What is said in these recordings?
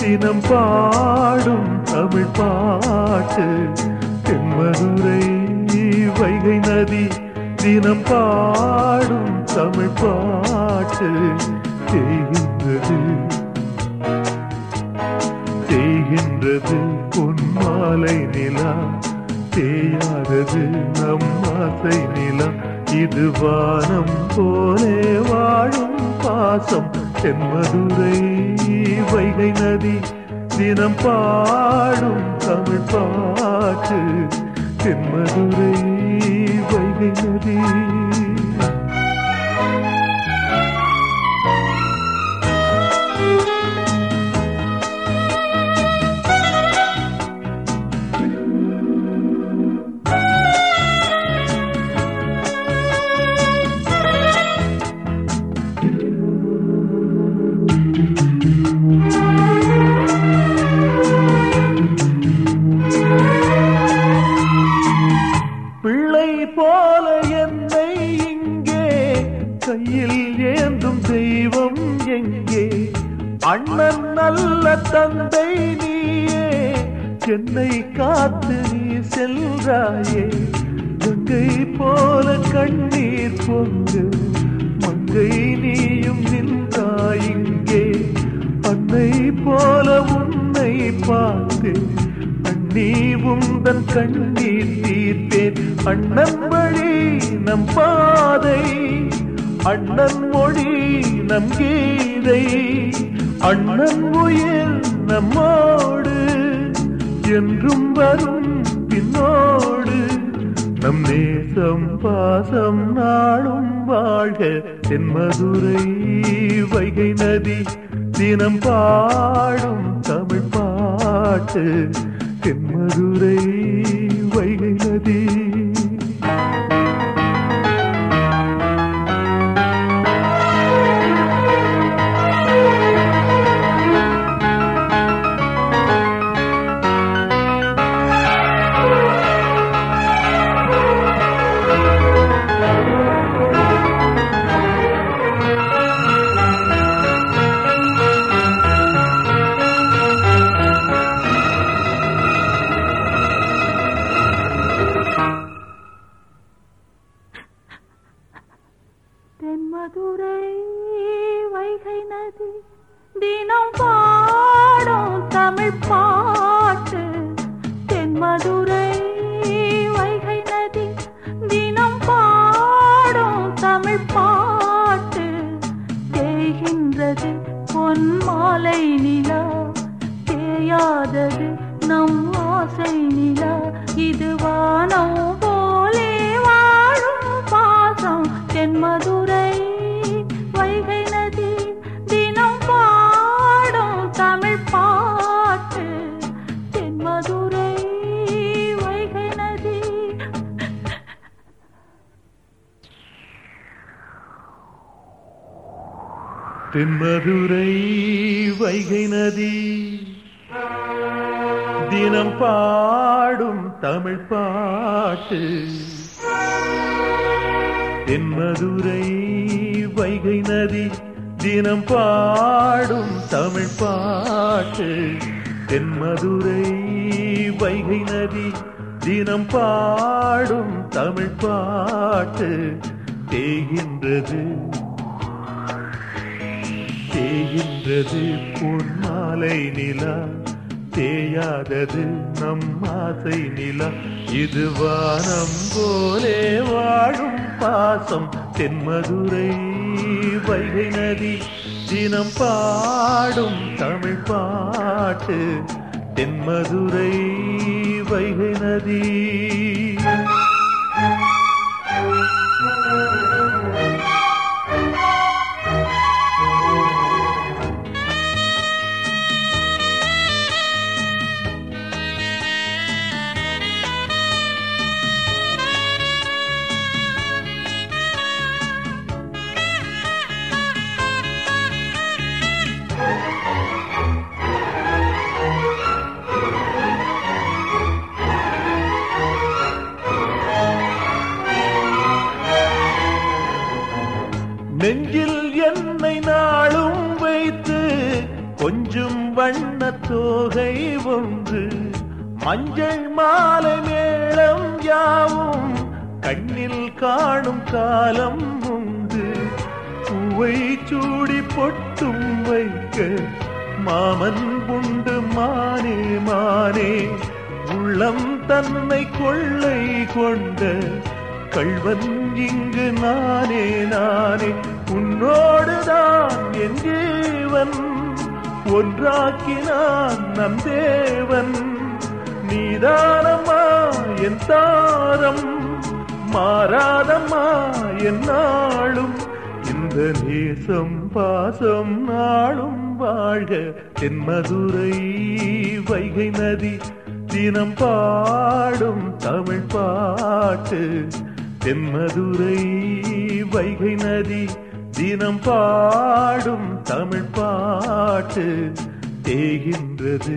தினம் பாடும் தமிழ் பாட்டு. தென்மதுரை வைகை நதி தினம் பாடும் தமிழ் பாட்டு. தேய்கின்றது. தேய்கின்றது உன் மாலை நிலா. தேயாதது நம் ஆசை நிலா. இது வானம் போலே வாழும் பாசம். தென்மதுரை வைகை நதி தினம் பாடும் தமிழ் பாட்டு. தென்மதுரை வைகை நதி. பிள்ளை போல என்னை இங்கே கையில் ஏந்தும் தெய்வம் எங்கே? அண்ணன் நல்ல தந்தை நீயே என்னை காத்து நீ செல்றாயே கங்கை போல கண்ணீர் பொங்கு மங்கை நீயும் நின்றாய் இங்கே. அன்னை போல உன்னை பார்த்து நீ உந்தன் கண்ணீர் தீர்த்தேன் அண்ணன் வழி நம் பாதை அண்ணன் மொழி நம் கீதை அண்ணன் உயிர் நம்மோடு என்றும் வரும் பின்னோடு. நம் நேசம் பாசம் நாளும் வாழ்க தென்மதுரை வைகை நதி தினம் பாடும் தமிழ் பாட்டு தென்மதுரை வைகை நதி. மதுரை வைகை நதி தினம் பாடும் தமிழ் பாட்டு. தென் மதுரை வைகை நதி தினம் பாடும் தமிழ் பாட்டு. தேய்கின்றது பொன் மாலை நிலா தேயாதது நம் ஆசை நிலா. இது வானம் தென்மதுரை வைகை நதி. தினம் பாடும் தமிழ் பாட்டு. தென்மதுரை வைகை நதி. தினம் பாடும் தமிழ் பாட்டு. தென்மதுரை வைகை நதி. தினம் பாடும் தமிழ் பாட்டு. தேகின்றது தேய்கின்றது. பொன்னாலை நிலா தேயாதது நம் ஆசை நிலா. இது வானம் போலே வாழும் பாசம். தென்மதுரை வைகை நதி தினம் பாடும் தமிழ் பாட்டு. தென்மதுரை வைகை நதி. வண்ண தோகை ஒன்று. மஞ்சள் மாலை மேளம் யாவும் கண்ணில் காணும் காலம் உண்டு. பூவை சூடி பொட்டும் வைக்க மாமன் உண்டு மானே மானே. உள்ளம் தன்னை கொள்ளை கொண்ட கள்வன் இங்கு நானே நானே. உன்னோடுதான் என் ஜீவன் ஒன்றாக்கினான் நம் தேவன். நீதானம்மா என் தாரம் மாறாதம்மா என்னாலும் இந்த நேசம் பாசம் நாளும் வாழ்க. தென்மதுரை வைகை நதி தினம் பாடும் தமிழ் பாட்டு. தென்மதுரை வைகை நதி தினம் பாடும் தமிழ் பாட்டு தேகின்றது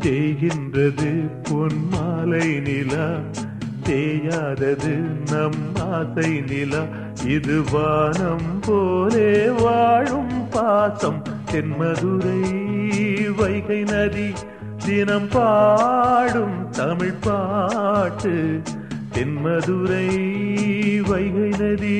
தேகின்றது பொன் மாலை நிலா தேயாதது நம் ஆசை நிலா இது வானம் போலே வாழும் பாசம். தென்மதுரை வைகை நதி தினம் பாடும் தமிழ் பாட்டு தென்மதுரை வைகை நதி.